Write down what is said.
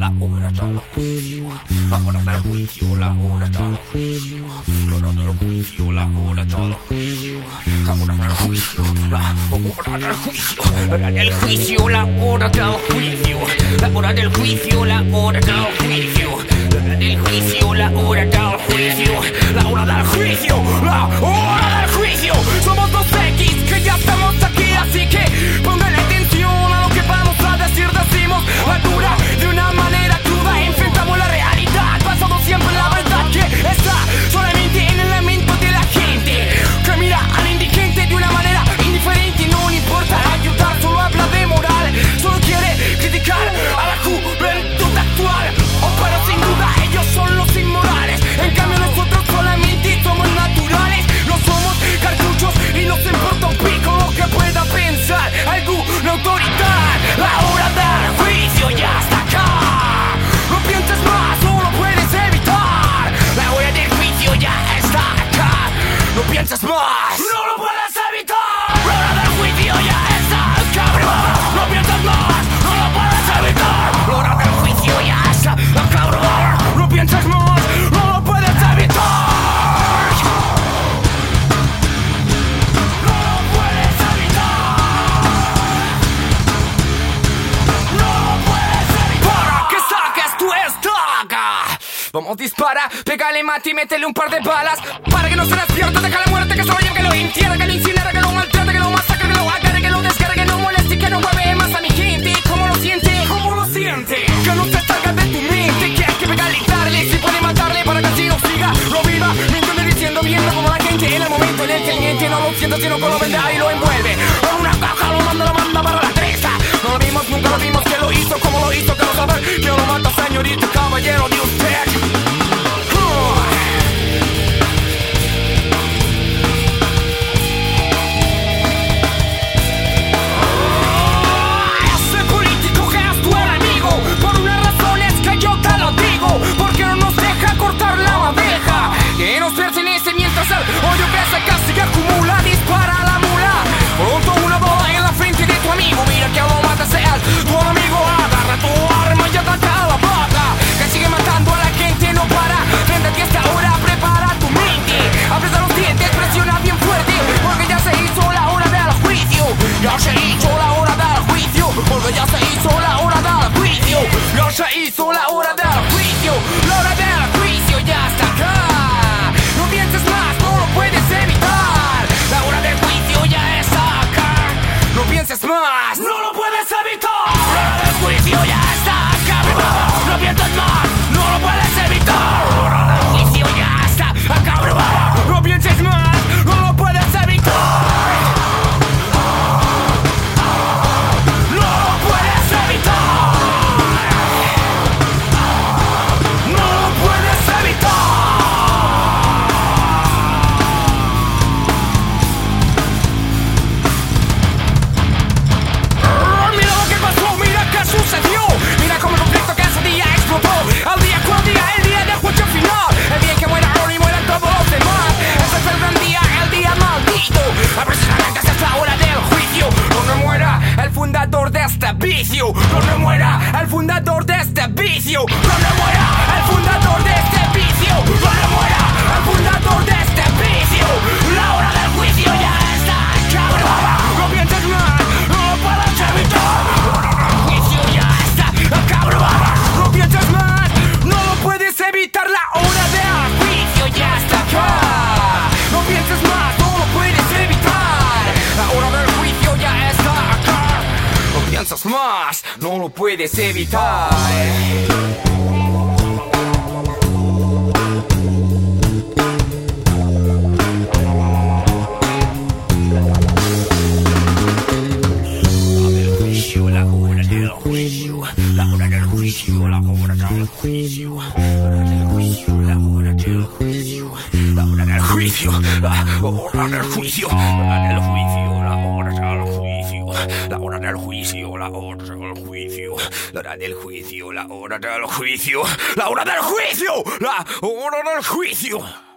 la una juicio. Ahora del juicio, la una todo juicio. Ahora del juicio, la una todo juicio. Ahora del juicio, la hora del juicio. Ahora del juicio, la hora del juicio. Ahora del juicio, la hora boss! Vamos, dispara, pégale, mate y métele un par de balas. Para que no se despierta, deja la muerte, que se vaya, que lo entierre, que lo incinere, que lo maltrate, que lo masacre, que lo agarre, que lo descargue, que no moleste, que no mueve más a mi gente. ¿Cómo lo siente? ¿Cómo lo siente? Que no te salga de tu mente, que hay que pegarle y darle, si puede matarle para que así lo siga, lo viva. Me entiende diciendo, viendo como la gente en el momento en el que el no lo siente, sino con lo venda y lo envuelve. Con una caja lo manda, lo manda para la treza. No lo vimos, nunca lo vimos, que lo hizo, cómo lo hizo, que lo saber, que lo mata, señorita, caballero, Dios концерт al fundador de este vicio. más, no lo puedes evitar. la hora del juicio, la hora del juicio, la hora del juicio, la la hora del juicio, la hora del juicio, la hora del juicio, la hora del juicio, la hora del juicio.